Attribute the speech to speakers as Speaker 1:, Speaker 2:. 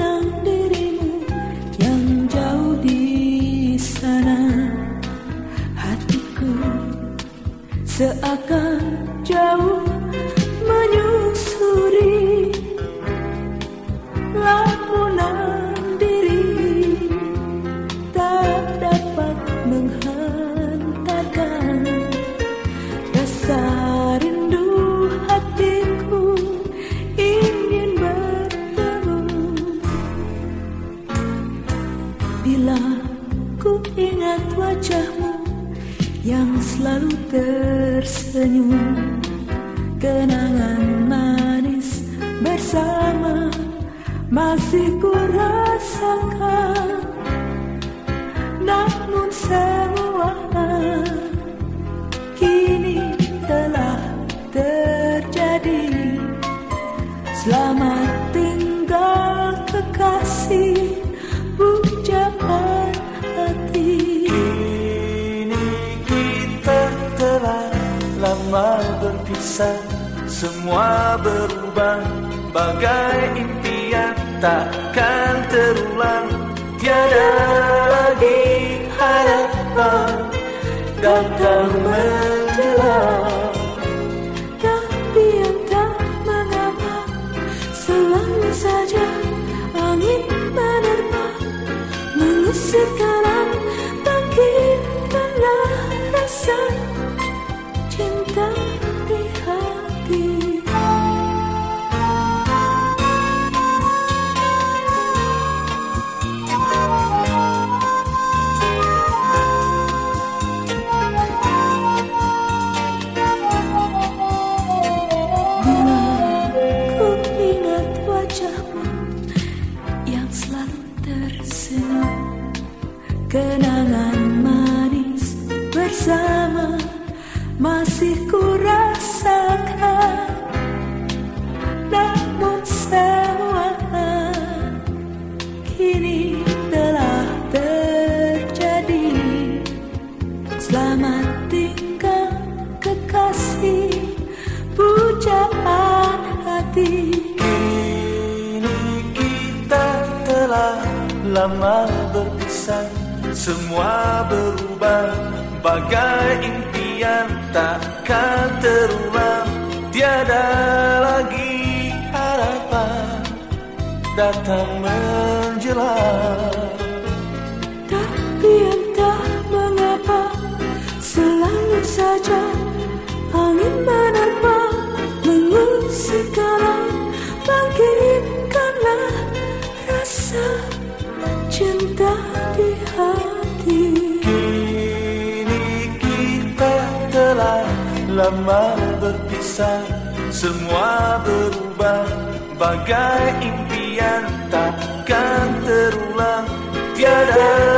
Speaker 1: mengenang dirimu yang jauh di sana. Hatiku seakan jauh menyusuri bila ku ingat wajahmu yang selalu tersenyum kenangan manis bersama masih ku rasakan. Namun semua kini telah terjadi. Selamat tinggal kekasih
Speaker 2: Semua berubah. Bagai impian Takkan terulang. Tiada lagi harapan Datang menjelang.
Speaker 1: Tapi entah mengapa Selalu saja angin menerpa. Mengusir kalam bersama masih ku rasakan Namun semua kini telah terjadi. Selamat tinggal kekasih pujaan hati.
Speaker 2: Kini kita telah lama berpisah Semua berubah bagai impian Takkan terulang Tiada lagi harapan Datang menjelang.
Speaker 1: Tapi entah mengapa Selalu saja Angin menerpa Mengusik kalam
Speaker 2: lama berpisah Semua berubah. Bagai impian Takkan terulang. Tiada